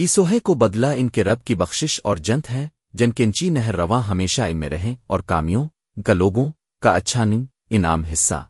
ایسوہے کو بدلا ان کے رب کی بخشش اور جنت ہے، جن کنچی نہر رواں ہمیشہ ان میں رہیں اور کامیوں کا لوگوں کا اچھا نم انعام حصہ۔